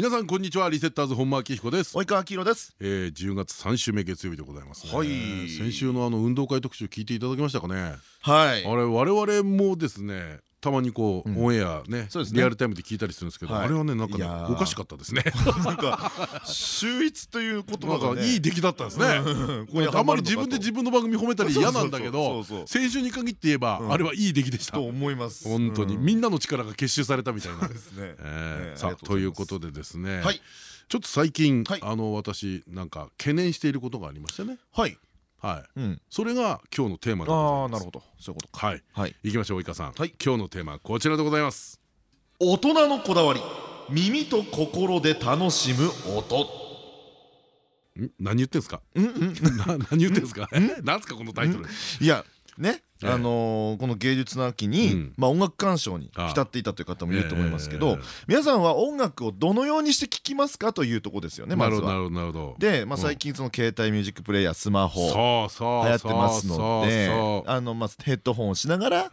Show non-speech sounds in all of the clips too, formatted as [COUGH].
皆さんこんにちは。リセッターズ本間明彦です。及川明宏です。えー、10月3週目月曜日でございます、ね、はい。先週のあの運動会特集聞いていただきましたかね？はい。あれ我々もですねたまにこう、オンエアねリアルタイムで聞いたりするんですけど、あれはねなんかねおかしかったですね。[LAUGHS] なんか秀逸という言葉がいい出来だったんですね。あん。まり自分で自分の番組褒めたり嫌なんだけど先週に限って言えばあれはいい出来でした。と思います。本当に。みんなの力が結集されたみたいな。さあということでですね。ちょっと最近あの私なんか懸念していることがありましてね。はいはい、それが今日のテーマでああなるほど。そういうことはい、はい、行きましょう及川さん、はい、今日のテーマはこちらでございます。大人のこだわり耳と心で楽しむ音。何言ってんすか？何言ってんすか？なん？すかこのタイトル。いやねあのこの芸術の秋にまあ音楽鑑賞に浸っていたという方もいると思いますけど皆さんは音楽をどのようにして聴きますかというとこですよねまずは。で最近その携帯ミュージックプレーヤースマホ流行ってますのであのまずヘッドホンをしながら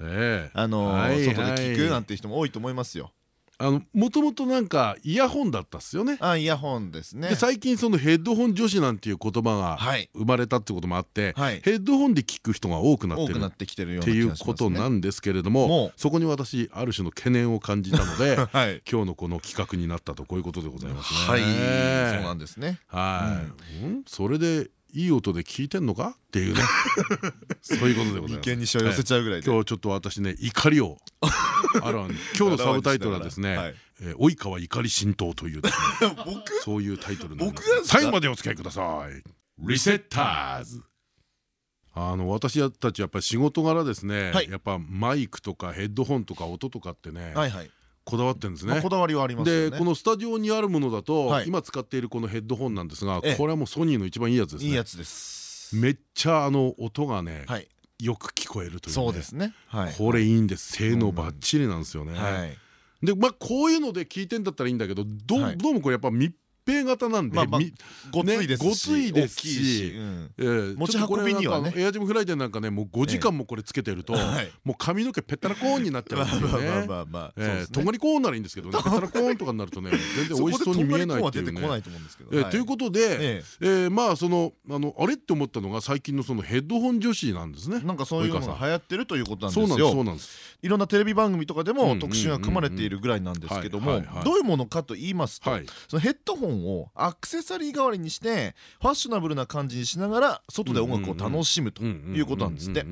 あの外で聴くなんていう人も多いと思いますよ。あのもともとなんかイヤホンだったっすよね。あイヤホンですね。で最近そのヘッドホン女子なんていう言葉が生まれたってこともあって、はい、ヘッドホンで聞く人が多くなってるっていうことなんですけれどもそこに私ある種の懸念を感じたので、[LAUGHS] はい、今日のこの企画になったとこういうことでございますね。はい。そうなんですね。はい、うん、それでいい音で聞いてんのか？っていうね。[LAUGHS] そういうことでございます。に寄せちゃうぐらい今日ちょっと私ね怒りを。[LAUGHS] ある今日のサブタイトルはですね「及川怒り浸透」という [LAUGHS] そういうタイトルなんです。最後までお付き合いください。リセッターズあの私たちやっぱり仕事柄ですねやっぱマイクとかヘッドホンとか音とかってねこだわってるんですね。こだわりはありますでこのスタジオにあるものだと今使っているこのヘッドホンなんですがこれはもうソニーの一番いいやつですね。いいやつです。めっちゃあの音がねよく聞こえるというそうですね。これいいんです性能ばっちりなんですよね。でまあこういうので聞いてんだったらいいんだけどどうもこれやっぱ密閉型なんでごついですごついですし持ち運びにはねエアジムフライデーなんかねもう5時間もこれつけてるともう髪の毛ペッタラコーンになっちゃうんですよねとがりコーンならいいんですけどねペッタラコーンとかになるとね全然美味しそうに見えないっていうね。ということでまあそのあのあれって思ったのが最近のそのヘッドホン女子なんですね。なんかそういうのが流行ってるということなんですよ。そうなんですいろんなテレビ番組とかでも特集が組まれているぐらいなんですけどもどういうものかと言いますとそのヘッドホンをアクセサリー代わりにしてファッショナブルな感じにしながら外で音楽を楽しむということなんですって。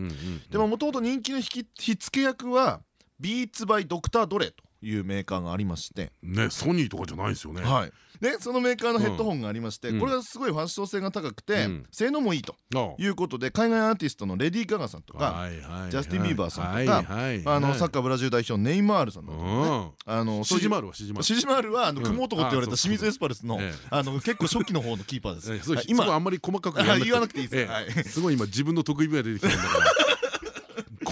でももともと人気の火付け役はビーツバイドクター・ドレというメーカーがありまして。ねソニーとかじゃないですよね。はいでそのメーカーのヘッドホンがありまして、これがすごいファッション性が高くて、性能もいいということで海外アーティストのレディー・ガガさんとかジャスティン・ビーバーさんとかあのサッカーブラジル代表ネイマールさんとかね。あのシジマールはシジマールは雲男って言われた清水エスパルスのあの結構初期の方のキーパーです。[LAUGHS] 今あんまり細かく言わなくて。いいです。すごい今自分の得意分野出てきたんだから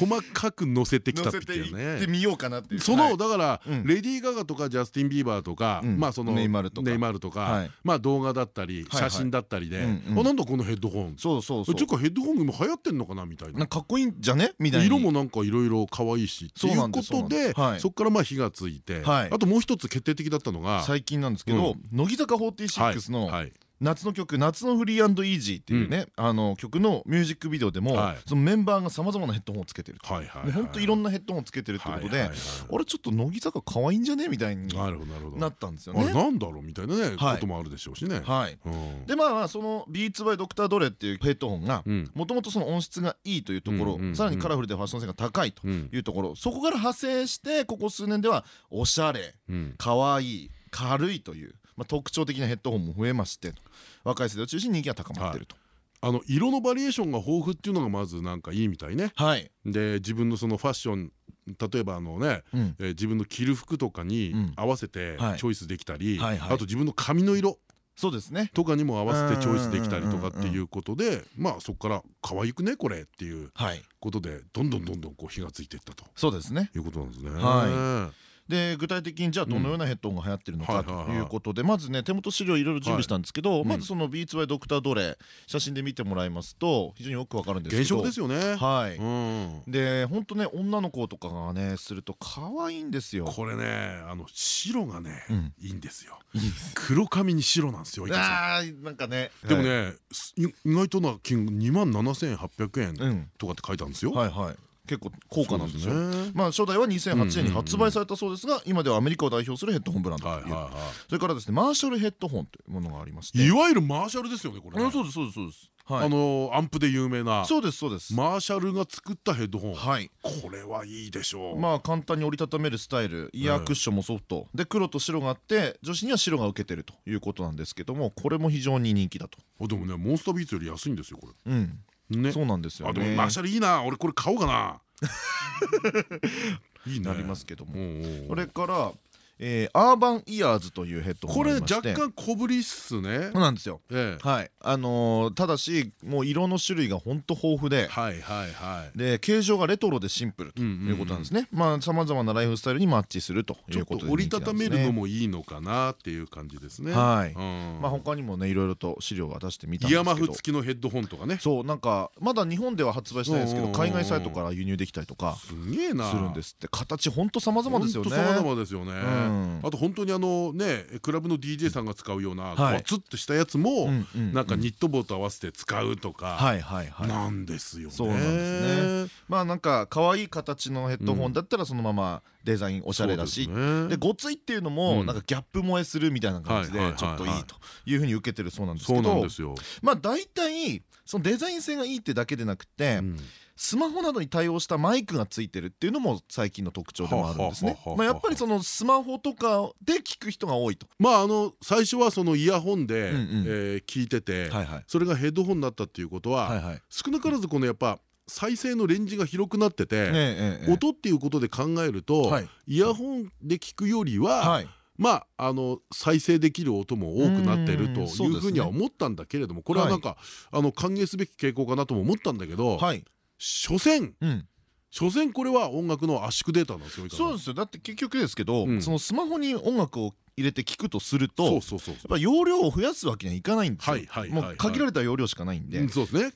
細かく載せてきたっていうね。ようかなって。そのだからレディー・ガガとかジャスティン・ビーバーとかまあそのネイマールとか。まあ動画だったり写真だったりで。なんだこのヘッドホン。そうそうそう。ちょっとヘッドホンも流行ってんのかなみたいな。かっこいいんじゃねみたいな色もなんかいろいろ可愛いしということでそこからまあ火がついて。あともう一つ決定的だったのが最近なんですけど乃木坂46の夏の曲「夏のフリーイージー」っていうね、あの曲のミュージックビデオでも、そのメンバーがさまざまなヘッドホンをつけてると。本当いろんなヘッドホンをつけてるってことであれちょっと乃木坂可愛いんじゃねみたいになったんですよね。なんだろうみたいなねこともあるでしょうしね。でまあそのビーツバイドクタードレっていうヘッドホンがもともとその音質がいいというところさらにカラフルでファッション性が高いというところそこから派生してここ数年ではおしゃれ可愛い軽いというまあ、特徴的なヘッドホンも増えまして若い世代を中心に人気が高まっていると。あの色のバリエーションが豊富っていうのがまずなんかいいみたいね。はい、で自分のそのファッション例えばあのね、うん、えー、自分の着る服とかに合わせてチョイスできたりあと自分の髪の色。そうですね。とかにも合わせてチョイスできたりとかっていうことでまあそこから可愛くねこれっていうことでどんどんどんどんこう火がついていったと。そうですね。いうことなんですね。はいで具体的にじゃあどのようなヘッドホンが流行ってるのかということでまずね手元資料いろいろ準備したんですけどまずそのビーツバイドクターどれ写真で見てもらいますと非常によくわかるんですけど現象ですよね。はい。で本当ね女の子とかがねすると可愛いんですよ。これねあの白がねいいんですよ。黒髪に白なんですよあーなんかねでもね意外とな金2万7800円とかって書いてあるんですよ。はいはい結構高価なんですよ。まあ初代は2008年に発売されたそうですが今ではアメリカを代表するヘッドホンブランド。というそれからですねマーシャルヘッドホンというものがありまして。いわゆるマーシャルですよねこれそうですそうですそうです。あのアンプで有名な。そうですそうです。マーシャルが作ったヘッドホン。はい。これはいいでしょう。まあ簡単に折りたためるスタイル。イヤークッションもソフト。で黒と白があって女子には白が受けてるということなんですけどもこれも非常に人気だと。でもねモンスタービーツより安いんですよこれ。うんね。そうなんですよあでもマーシャルいいな。俺これ買おうかな。[LAUGHS] いいなりますけども。それからえー、アーバンイヤーズというヘッドホンこれ若干小ぶりっすね。そうなんですよ、ええ、はい。あのー、ただしもう色の種類が本当豊富で。はいはいはい。で形状がレトロでシンプルということなんですね。まあさまざまなライフスタイルにマッチするということで、折りたためるのもいいのかなっていう感じですね。はい、まあ他にもねいろいろと資料は出してみたんですけど。イヤマフ付きのヘッドホンとかね。そうなんかまだ日本では発売してないですけど海外サイトから輸入できたりとかすげえな。するんですって。形本当様々ですよね。様々ですよねあと本当にあのねクラブの DJ さんが使うようなゴツッとしたやつもなんかニット帽と合わせて使うとかなんですよね。そうなんですね。まあなんか可愛い形のヘッドホンだったらそのままデザインおしゃれだしでごついっていうのもなんかギャップ萌えするみたいな感じでちょっといい。というふうに受けてるそうなんですけどまあ大体そのデザイン性がいいってだけでなくてスマホなどに対応したマイクがついてるっていうのも最近の特徴でもあるんですね。まあやっぱりそのスマホとかで聞く人が多いと。まああの最初はそのイヤホンで聞いててそれがヘッドホンだったっていうことは少なからずこのやっぱ再生のレンジが広くなってて音っていうことで考えるとイヤホンで聞くよりはまああの再生できる音も多くなってるというふうには思ったんだけれどもこれはなんかあの歓迎すべき傾向かなとも思ったんだけど所詮、うん。所詮これは音楽の圧縮データなんですよそうですよ。だって結局ですけど、うん、そのスマホに音楽を入れて聞くとするとやっぱ容量を増やすわけにはいかないんですよ。もう限られた容量しかないんで。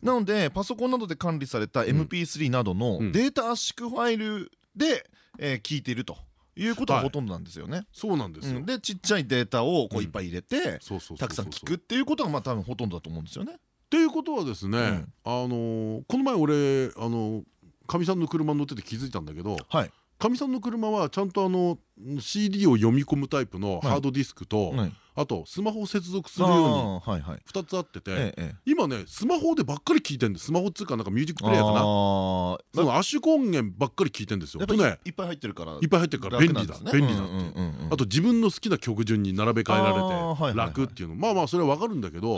なのでパソコンなどで管理された MP3 などのデータ圧縮ファイルで、えー、聞いていると。いうことがほとんどなんですよね。そうなんですよ。でちっちゃいデータをこういっぱい入れてたくさん聞くっていうことがまあ多分ほとんどだと思うんですよね。っていうことはですね、うん、あのこの前俺あのかみさんの車乗ってて気づいたんだけど、はい、かみさんの車はちゃんとあの CD を読み込むタイプのハードディスクと、はい、あとスマホを接続するように2つあってて今ねスマホでばっかり聞いてるんです。スマホっつうかなんかミュージックプレイヤーかな。その圧縮音源ばっかり聞いてるんですよ。とねいっぱい入ってるからいっぱい入ってるから便利だ。便利だってあと自分の好きな曲順に並べ替えられて楽っていうの。まあまあそれは分かるんだけど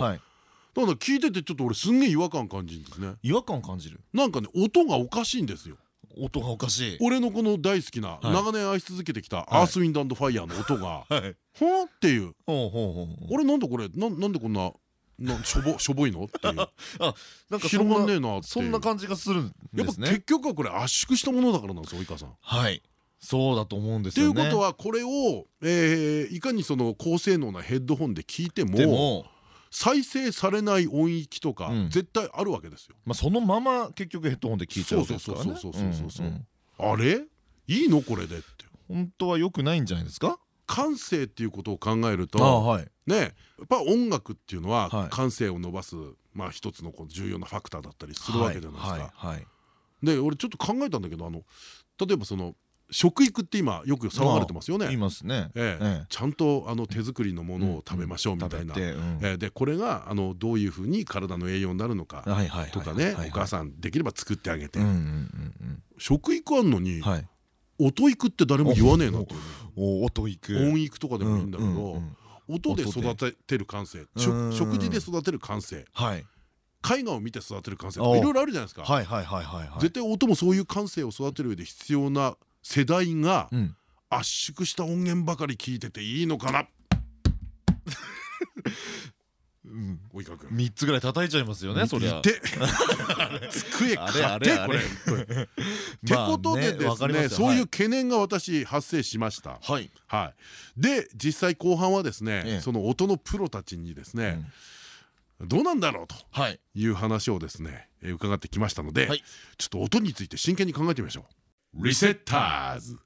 だから聞いててちょっと俺すんげえ違和感感じるんですね。違和感感じる？なんかね音がおかしいんですよ。音がおかしい。俺のこの大好きな長年愛し続けてきたアースウィンドファイヤーの音が [LAUGHS] ほんっていう。俺なんだこれ？なんでこんななしょぼしょぼいの？っていう。[LAUGHS] あなんか広がんねえなそんな感じがするやっぱ結局はこれ圧縮したものだからなんですよ及川さん。はい。そうだと思うんですよね。ということはこれを、えー、いかにその高性能なヘッドホンで聞いても再生されない音域とか絶対あるわけですよ。まあそのまま結局ヘッドホンで聞いちゃうですからね。そうそうそうそうあれ？いいのこれでって。本当は良くないんじゃないですか？感性っていうことを考えると、はい、ねやっぱ音楽っていうのは感性を伸ばす、まあ一つのこう重要なファクターだったりするわけじゃないですか。で俺ちょっと考えたんだけどあの例えばその食育って今よく騒がれてますよね。言いますね。ちゃんとあの手作りのものを食べましょうみたいな。でこれがあのどういうふうに体の栄養になるのかとかねお母さんできれば作ってあげて。食育あんのに音育って誰も言わねえなと。音育。音育とかでもいいんだけど音で育てる感性。食事で育てる感性。絵画を見て育てる感性とかいろいろあるじゃないですか。絶対音もそういう感性を育てる上で必要な世代が圧縮した音源ばかり聞いてていいのかな？及川君3つぐらい叩いちゃいますよねそりゃ。て。机買ってこれ。ってことでですねそういう懸念が私発生しました。はい。で実際後半はですねその音のプロたちにですねどうなんだろうとい。う話をですね伺ってきましたのでちょっと音について真剣に考えてみましょうリセッターズ。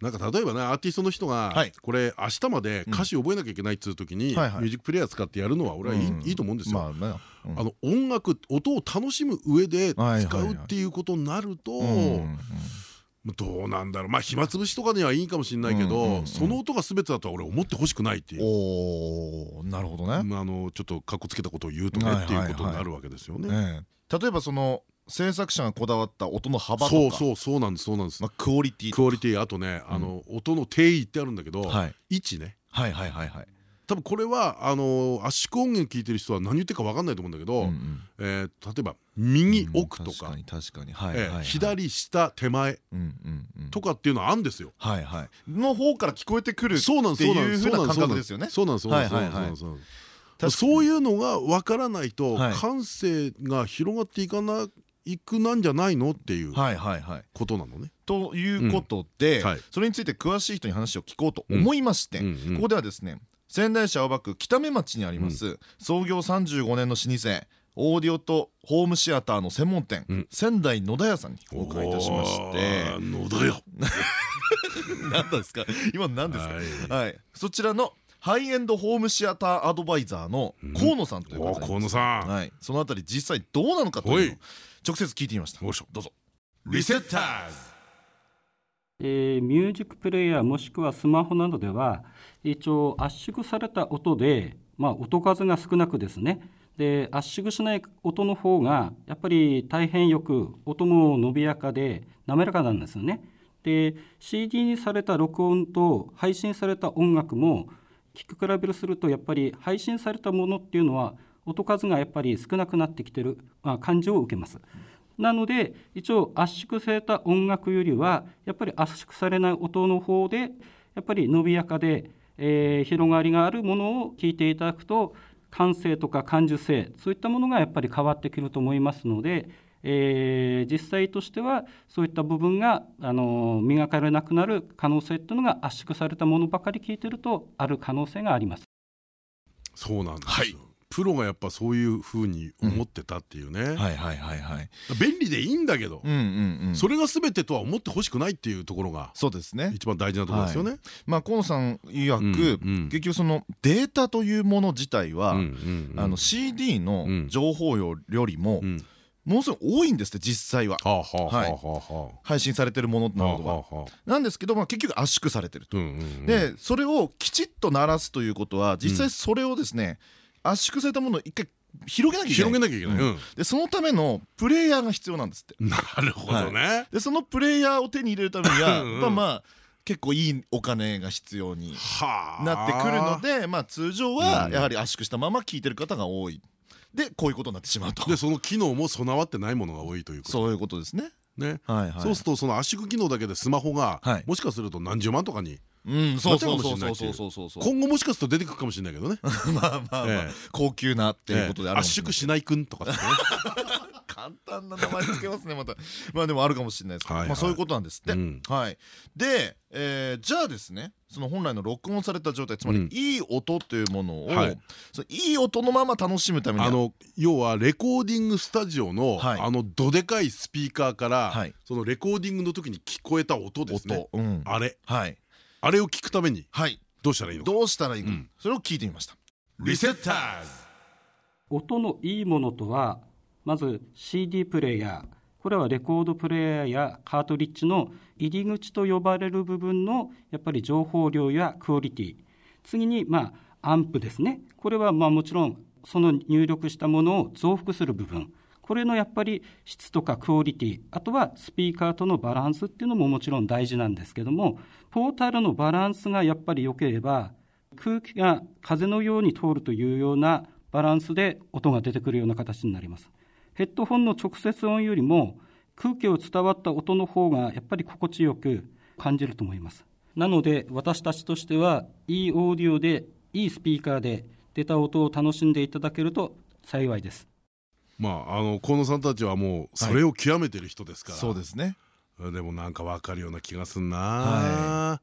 なんか例えばねアーティストの人がこれ明日まで歌詞覚えなきゃいけないっつう時にミュージックプレイヤー使ってやるのは俺はいいと思うんですよ。あの音楽音を楽しむ上で使うっていうことになるとどうなんだろう。まあ暇つぶしとかにはいいかもしれないけどその音が全てだとは俺思ってほしくないっていう。おなるほどね。あのちょっとかっこつけたことを言うとねっていうことになるわけですよね。例えばその制作者がこだわった音の幅とか。そうそうそうなんですそうなんです、まあ、クオリティクオリティあとね、あの音の定位ってあるんだけど、位置ね。はいはいはいはい。多分これはあの圧縮音源聞いてる人は何言ってるか分かんないと思うんだけど、え例えば右奥とか。左下手前とかっていうのはあるんですよ。はいはい。の方から聞こえてくるっていうふうな感覚ですよね。そうなんですそうなんそうなんですそういうのが分からないと感性が広がっていかないくなんじゃないのっていうことなのね。ということでそれについて詳しい人に話を聞こうと思いましてここではですね仙台市青葉区北目町にあります、創業35年の老舗オーディオとホームシアターの専門店、仙台野田屋さんにお伺いいたしまして。野田屋。[LAUGHS] 何ですか？今何ですか？はい。そちらのハイエンドホームシアターアドバイザーの河野さんという方河野さん、はい、そのあたり実際どうなのかというのを直接聞いてみました。どうぞ。リセッターズ。えー、ミュージックプレイヤーもしくはスマホなどでは一応圧縮された音で、まあ、音数が少なくですね。で圧縮しない音の方がやっぱり大変よく音も伸びやかで滑らかなんですよね。で CD にされた録音と配信された音楽も聞く比べるするとやっぱり配信されたものっていうのは音数がやっぱり少なくなってきてる、まあ、感じを受けます。なので一応圧縮された音楽よりはやっぱり圧縮されない音の方でやっぱり伸びやかで、えー、広がりがあるものを聞いていただくと感性とか感受性そういったものがやっぱり変わってくると思いますので、えー、実際としてはそういった部分があの磨かれなくなる可能性というのが圧縮されたものばかり聞いてるとある可能性があります。そうなんです、はいプロがやっぱそういうふうに思ってたっていうね。はいはいはいはい。便利でいいんだけどそれが全てとは思ってほしくないっていうところがそうですね。一番大事なところですよね。まあ河野さん曰く結局そのデータというもの自体はあの CD の情報量よりもものすごい多いんですって実際は。配信されてるものなどがなんですけど、まあ、結局圧縮されてると。でそれをきちっと鳴らすということは実際それをですね圧縮されたものを一回広げなきゃいけない。広げなきゃいけない、でそのためのプレイヤーが必要なんです。っ [LAUGHS] てなるほどね、でそのプレイヤーを手に入れるためにはまあまあ結構いいお金が必要になってくるのでまあ通常はやはり圧縮したまま聞いてる方が多い。でこういうことになってしまうと。でその機能も備わってないものが多いということ。そういうことですね。ね、そうするとその圧縮機能だけでスマホがもしかすると何十万とかにうんそうそうそうそうそう。そう。今後もしかすると出てくるかもしれないけどね。[LAUGHS] まあまあまあ。高級なっていうことである圧縮しないくんとか [LAUGHS] 簡単な名前つけますねまた。まあでもあるかもしれないですけど。まあそういうことなんですって。はい。でじゃあですねその本来の録音された状態つまりいい音というものをい。い音のまま楽しむためにあの要はレコーディングスタジオのあのどでかいスピーカーからそのレコーディングの時に聞こえた音ですね。あれ。はいあれを聞くためにどうしたらいいのどうしたらいいか、それを聞いてみました。リセッターズ。音のいいものとはまず CD プレイヤー。これはレコードプレイヤーやカートリッジの入り口と呼ばれる部分のやっぱり情報量やクオリティ。次にまあアンプですね。これはまあもちろんその入力したものを増幅する部分これのやっぱり質とかクオリティあとはスピーカーとのバランスっていうのももちろん大事なんですけどもポータルのバランスがやっぱり良ければ空気が風のように通るというようなバランスで音が出てくるような形になりますヘッドホンの直接音よりも空気を伝わった音の方がやっぱり心地よく感じると思いますなので私たちとしてはいいオーディオでいいいスピーカーで出た音を楽しんでいただけると幸いです。まああの河野さんたちはもうそれを極めてる人ですから、そうですね。でもなんかわかるような気がすんな、は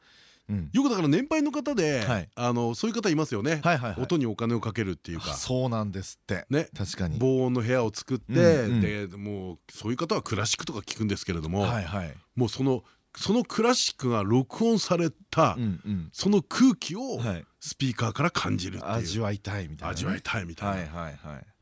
い、うん、よくだから年配の方で、はい、あのそういう方いますよね。音にお金をかけるっていうか。そうなんですって。ね。確かに。防音の部屋を作って、うんうん、でもうそういう方はクラシックとか聞くんですけれども、はいはい、もうそのそのクラシックが録音された、その空気をスピーカーから感じるっていう。味わいたいみたいな、味わいたいみたいな。はいはいはい。ね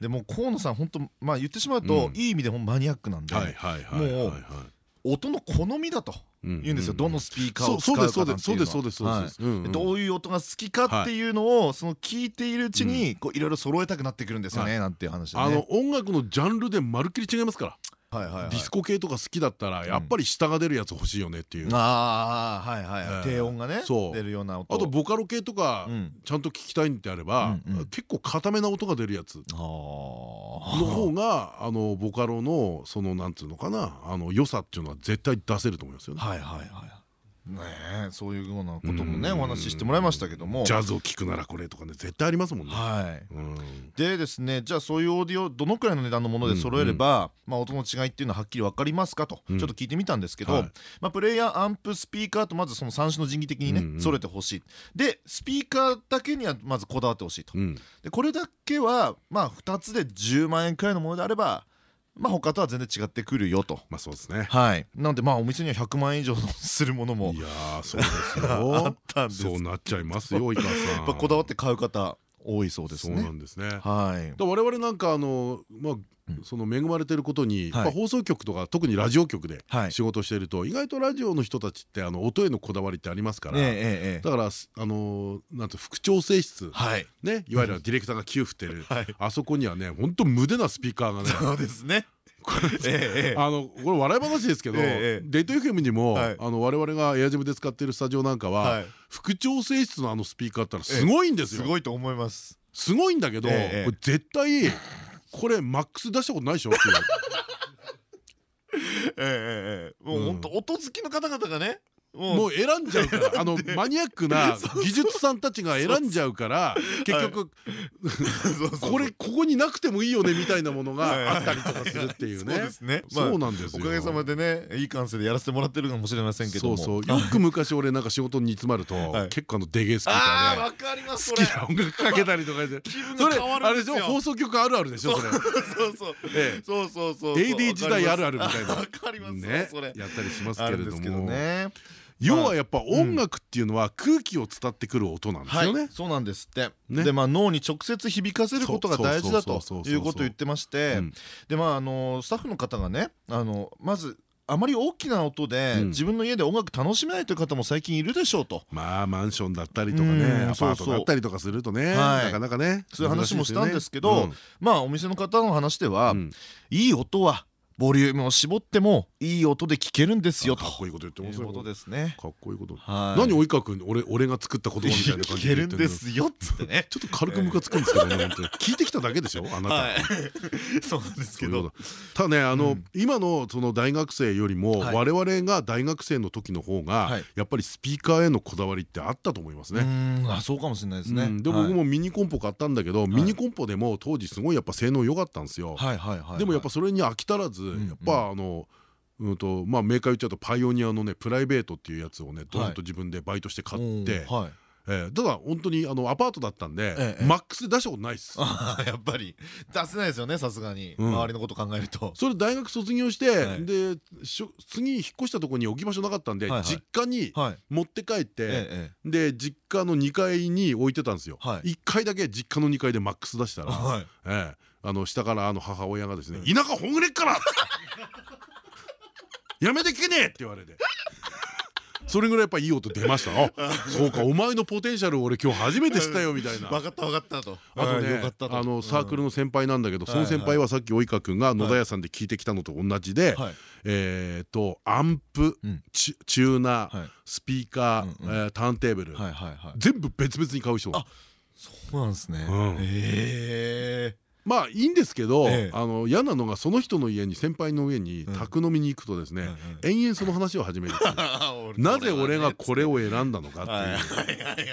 でも河野さん本当まあ言ってしまうと、いい意味でもマニアックなんでもう音の好みだと言うんですよ。どのスピーカーを使うかなんていうのは。どういう音が好きかっていうのをその聞いているうちにいろいろ揃えたくなってくるんですよねなんていう話あの音楽のジャンルでまるっきり違いますからディスコ系とか好きだったらやっぱり下が出るやつ欲しいよねっていう。ああはいはい低音がね出るような音。あとボカロ系とかちゃんと聞きたいんであれば結構固めな音が出るやつ。の方があのボカロのそのなんつうのかなあの良さっていうのは絶対出せると思いますよね。はいはいはいねそういうようなこともねお話ししてもらいましたけども。ジャズを聴くならこれとかね絶対ありますもんね。はい、でですねじゃあそういうオーディオどのくらいの値段のもので揃えれば、まあ、音の違いっていうのははっきり分かりますかとちょっと聞いてみたんですけど、まあ、プレイヤーアンプスピーカーとまずその三種の神器的にね揃えてほしい。でスピーカーだけにはまずこだわってほしいと。でこれだけはまあ2つで10万円くらいのものであればまあ他とは全然違ってくるよと。まあそうですね。はい。なのでまあお店には100万円以上するものもいやそうですよ。[LAUGHS] あったんです。そうなっちゃいますよ [LAUGHS] いかさん。こだわって買う方多いそうですね。そうなんですね。はい。我々なんかあのまあその恵まれてることに、まあ、放送局とか特にラジオ局で仕事してると、意外とラジオの人たちってあの音へのこだわりってありますから、だからあのなんて副調整室、ね、いわゆるディレクターが給付ってる、あそこにはね本当無駄なスピーカーがねそうですねあのこれ笑い話ですけど、デート FM にも、あの我々がエアジムで使ってるスタジオなんかは、副調整室のあのスピーカーってのはすごいんですよ。すごいと思います。すごいんだけど、これ絶対これマックス出したことないでしょっていう。[LAUGHS] ええええもう本当音好きの方々がねもう選んじゃうから。あの [LAUGHS] マニアックな [LAUGHS] 技術さんたちが選んじゃうから結局 [LAUGHS] これここになくてもいいよねみたいなものがあったりとかするっていうね。そうなんですおかげさまでねいい感性でやらせてもらってるかもしれませんけどそうそうよく昔俺なんか仕事に煮詰まると結構あのデゲスピーカーで好きな音楽かけたりとかしてそれあれでしょ？放送局あるあるでしょそれ。そうそう。そうそうそう AD 時代あるあるみたいな。ねやったりしますけれども。ね要はやっぱ音楽っていうのは空気を伝ってくる音なんですよね。そうなんですって。でまあ脳に直接響かせることが大事だということを言ってまして、でまああのスタッフの方がねあのまずあまり大きな音で自分の家で音楽楽しめないという方も最近いるでしょうと。まあマンションだったりとかねアパートだったりとかするとねなかなかねそういう話もしたんですけどまあお店の方の話ではいい音はボリュームを絞ってもいい音で聞けるんですよかっこいいこと言ってますよことですね。かっこいいこと。何及川君俺俺が作った言葉みたいな感じで聞けるんですよっつってね。[LAUGHS] ちょっと軽くムカつくんですけどね [LAUGHS] 聞いてきただけでしょ？あなた。[LAUGHS] そうなんですけど。ただねあの今のその大学生よりも我々が大学生の時の方がやっぱりスピーカーへのこだわりってあったと思いますね。あそうかもしれないですね。で僕もミニコンポ買ったんだけどミニコンポでも当時すごいやっぱ性能良かったんですよ。でもやっぱそれに飽き足らずやっぱあののうんとまあ、メーカー言っちゃうとパイオニアのねプライベートっていうやつをねドンと自分でバイトして買って、はい。えー、ただ本当にあのアパートだったんで、ええ、マックスで出したことないっす。[LAUGHS] やっぱり。出せないですよねさすがに、うん、周りのこと考えると。それ大学卒業して、はい、で次引っ越したところに置き場所なかったんで、はいはい、実家に持って帰って、はい、で実家の2階に置いてたんですよ、はい、1階だけ実家の2階でマックス出したら、はい。ええあの下からあの母親がですね「田舎ほぐれっから! [LAUGHS]」やめてけねえ!」って言われて。それぐらいやっぱいい音出ました。あそうかお前のポテンシャル俺今日初めて知ったよみたいな。分かった分かったと。あとねあのサークルの先輩なんだけどその先輩はさっき及川君が野田屋さんで聞いてきたのと同じでえっとアンプチューナースピーカーターンテーブル。全部別々に買う人そうなんですね。へえまあいいんですけど、あの嫌なのがその人の家に先輩の家に宅飲みに行くとですね、延々その話を始める [LAUGHS] なぜ俺がこれを選んだのかっていう。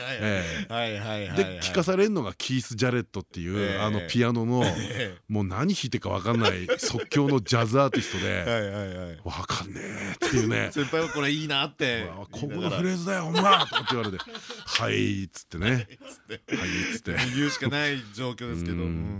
で聞かされるのがキース・ジャレットっていうあのピアノのもう何弾いてか分かんない即興のジャズアーティストで「分かんねえ」っていうね。[LAUGHS] 先輩はこれいいなって「ここのフレーズだよお前」とかって言われて「はい」っつってね「はい」っつって。言うしかない状況ですけど。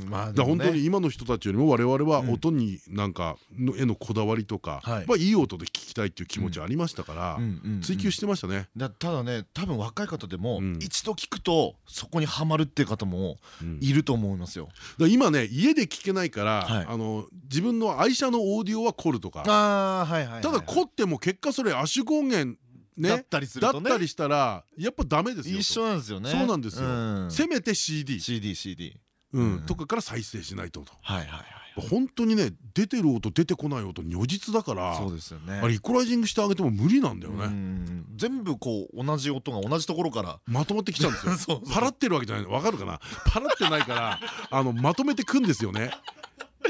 まあ本当に今の人たちよりも我々は音になんかの絵のこだわりとかい。い音で聞きたいっていう気持ちありましたから追求してましたね。ただね多分若い方でも一度聞くとそこにはまるっていう方もいると思いますよ。今ね家で聞けないからあの自分の愛車のオーディオは凝るとか。ただ凝っても結果それ圧縮音源ね、だったりすると、ね、だったりしたらやっぱダメですよ一緒なんですよね。そうなんですよ、せめて CD CD CD うんとかから再生しないとはいはいはい本当にね出てる音出てこない音如実だからそうですよね。あれイコライジングしてあげても無理なんだよね。全部こう同じ音が同じところからまとまってきちゃうんですよ。[LAUGHS] パラってるわけじゃない。わかるかな？パラってないから [LAUGHS] あのまとめてくんですよね。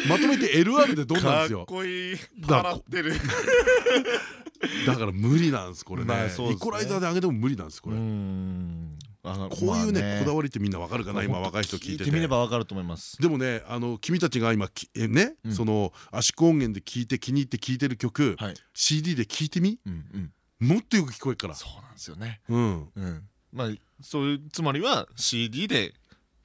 まとめて LR でどんなんですよ。かっこいい。パラってる。[LAUGHS] だから無理なんですこれね。イコライザーで上げても無理なんですこれこういうねこだわりってみんなわかるかな？今若い人聞いてて。みればわかると思います。でもねあの君たちが今ね？その圧縮音源で聞いて気に入って聞いてる曲 CD で聞いてみ？もっとよく聞こえるから。そうなんですよね。うん。まあそういうつまりは CD で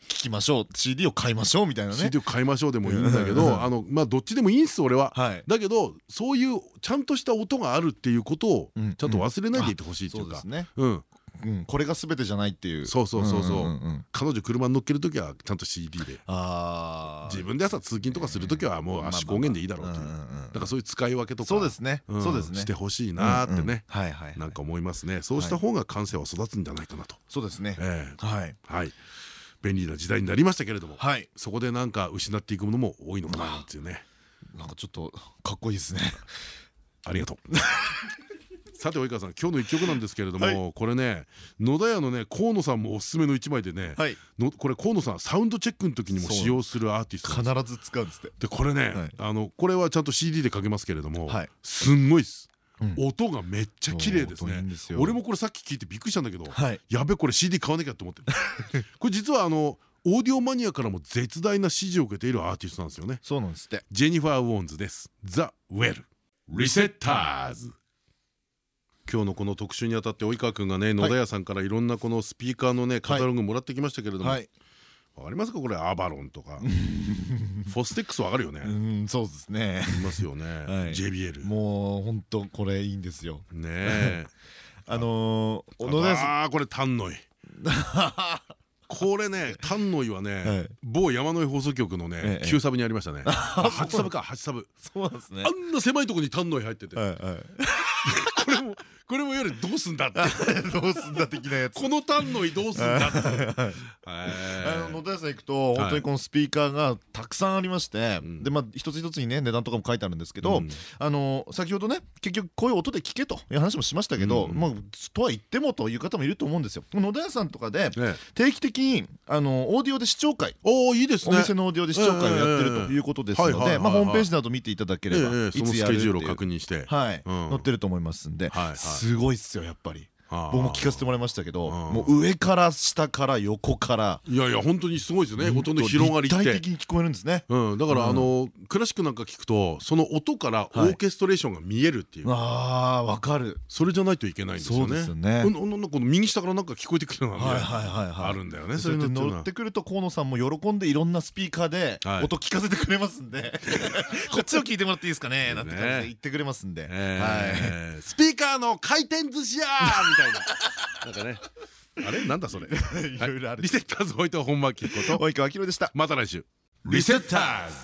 聞きましょう。CD を買いましょうみたいなね。CD を買いましょうでもいいんだけどあのまあどっちでもいいんです俺は、はい、だけどそういうちゃんとした音があるっていうことをちゃんと忘れないでいてほしいっていうか。うん。うん、これが全てじゃないっていう。そうそうそうそう。彼女車に乗っける時はちゃんと CD で。自分で朝通勤とかする時はもう圧縮音源でいいだろうという。だからそういう使い分けとかそうですね。そうですね。してほしいなってね。なんか思いますね。そうした方が感性は育つんじゃないかなと。そうですね。はい。はい。便利な時代になりましたけれども、はい、そこでなんか失っていくものも多いのかなっていうね。なんかちょっとかっこいいですね。ありがとう [LAUGHS] さて及川さん今日の一曲なんですけれども、はい、これね野田屋のね河野さんもおすすめの一枚でね、はい、のこれ河野さんサウンドチェックの時にも使用するアーティスト必ず使うんですって。でこれね、はい、あのこれはちゃんと CD でかけますけれども、すんごいです。音がめっちゃ綺麗ですね。俺もこれさっき聞いてびっくりしたんだけどやべこれ CD 買わなきゃと思って。[LAUGHS] これ実はあのオーディオマニアからも絶大な支持を受けているアーティストなんですよね。そうなんですって。ジェニファー・ウォーンズです。ザ・ウェルリセッターズ今日のこの特集にあたって及川君がね野田屋さんからいろんなこのスピーカーのねカタログもらってきましたけれども、はい。わかりますか？これアバロンとか。[LAUGHS] フォステックスわかるよね。うんそうですね。いますよね。JBL もう本当これいいんですよ。ね [LAUGHS] あの小野ですああこれ丹野井。[LAUGHS] これね丹野井はね某山の井放送局のね旧サブにありましたね。8サブか8サブ。そうなんですね。あんな狭いとこに丹野井入ってて。これもこれもいわゆるどうすんだって。[LAUGHS] どうすんだ的なやつ。この単の移動すんだって。[LAUGHS] 野田屋さん行くと本当にこのスピーカーがたくさんありましてでまあ一つ一つにね値段とかも書いてあるんですけどあの先ほどね結局こういう音で聞けという話もしましたけどまあとは言ってもという方もいると思うんですよ。野田屋さんとかで定期的にあのオーディオで視聴会おいいですね。お店のオーディオで視聴会をやってるということですのでまあホームページなど見ていただければいつやるっていう確認して載ってると思いますんですごいっすよやっぱり。僕も聞かせてもらいましたけどもう上から下から横から。いやいや本当にすごいですね。音の広がりって。立体的に聞こえるんですね。だからあのクラシックなんか聞くとその音からオーケストレーションが見えるっていう。あわかる。それじゃないといけないんですよね。そうですこの右下からなんか聞こえてくるのがあるんだよねそれで乗ってくると河野さんも喜んでいろんなスピーカーで音聞かせてくれますんで。[LAUGHS] こっちを聞いてもらっていいですかねなんて言ってくれますんで。スピーカーの回転寿司やみたいな。なんかね。あれ？なんだそれ？[LAUGHS] いろいろある。リセッターズ置いて本間明子と。及川明でした。また来週。リセッターズ